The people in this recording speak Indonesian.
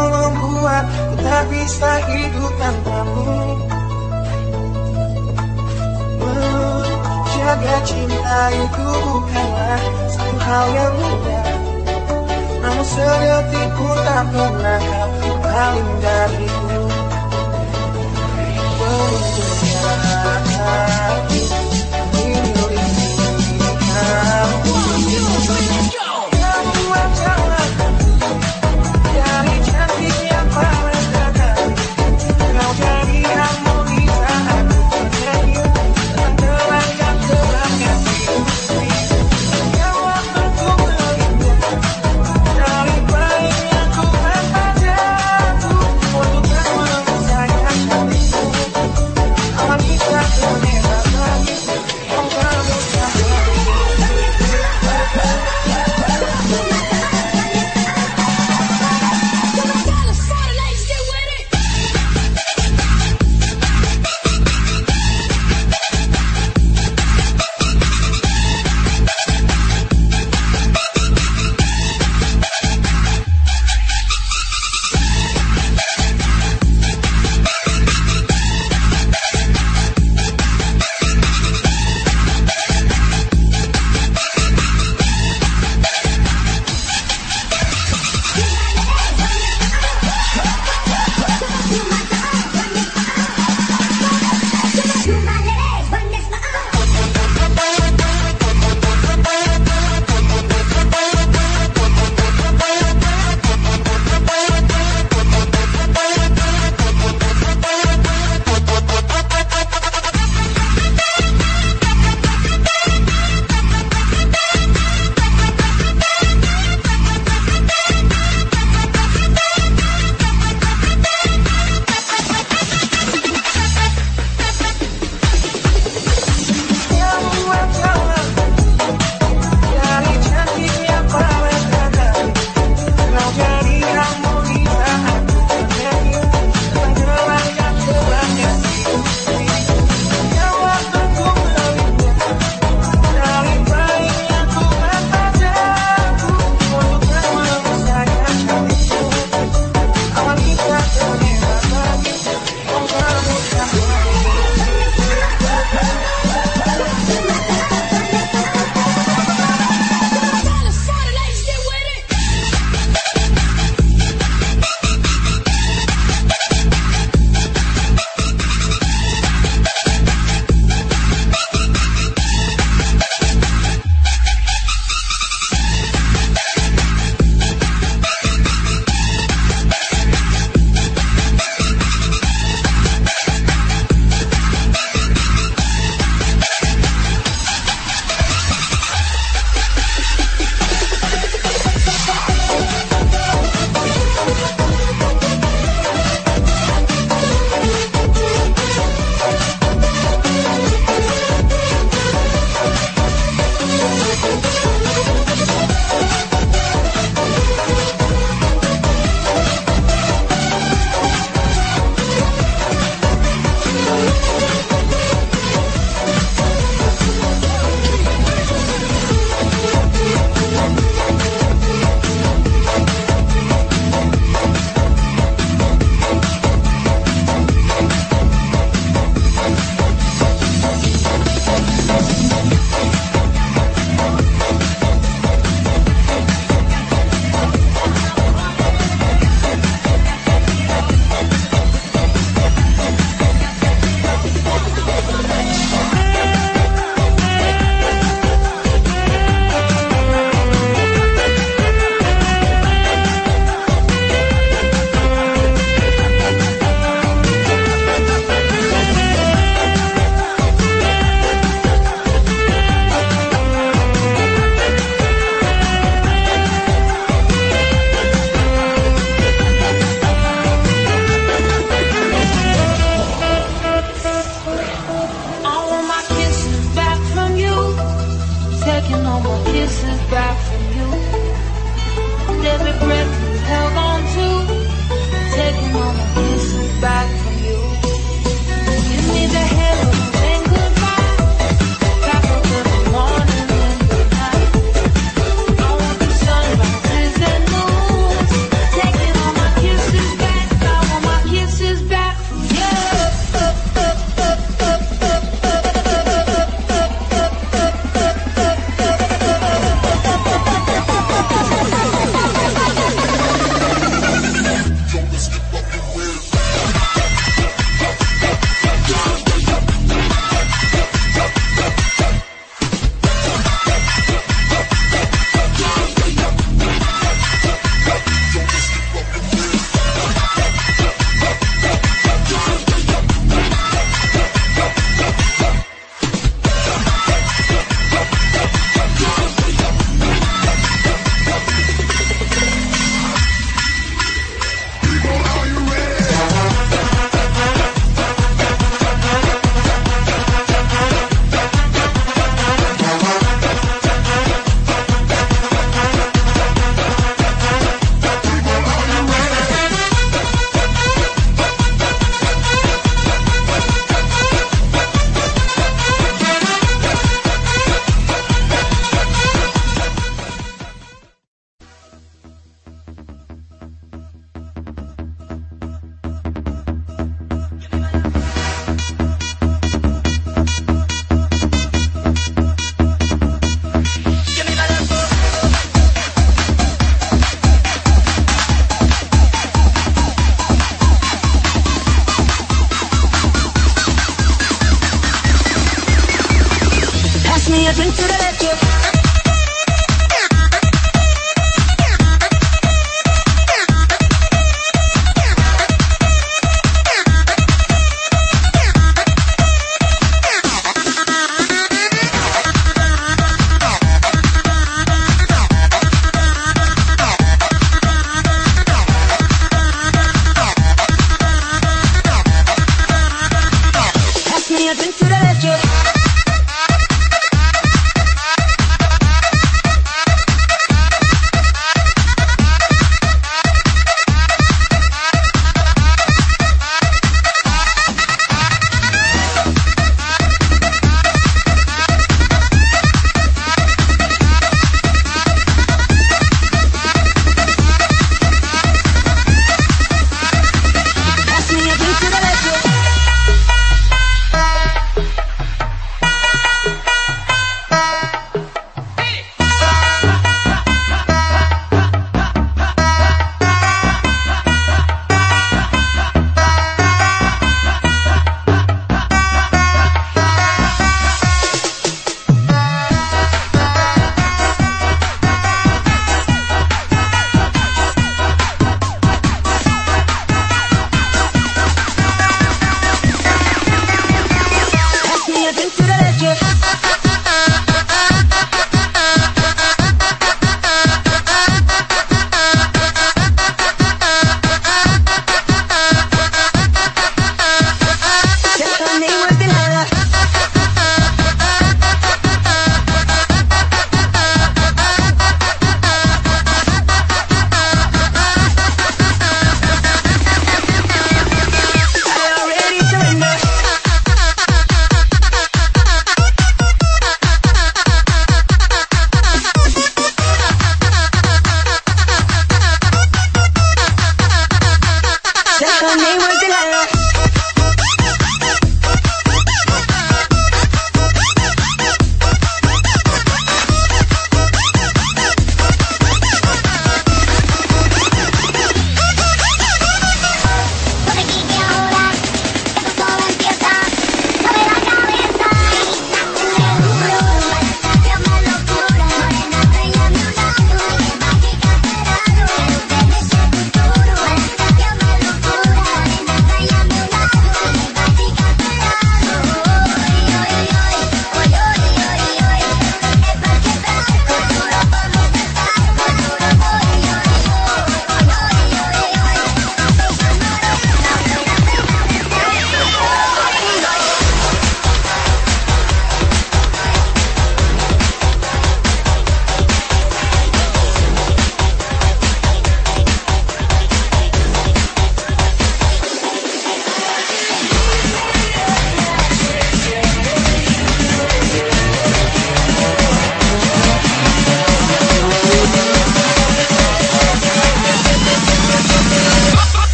berhasil membuat ku tak bisa hidup tanpamu. Menjaga cinta itu bukanlah satu hal yang mudah. Namun sedetik pun tak pernah kau paling dariku. Beruntungnya hati Kita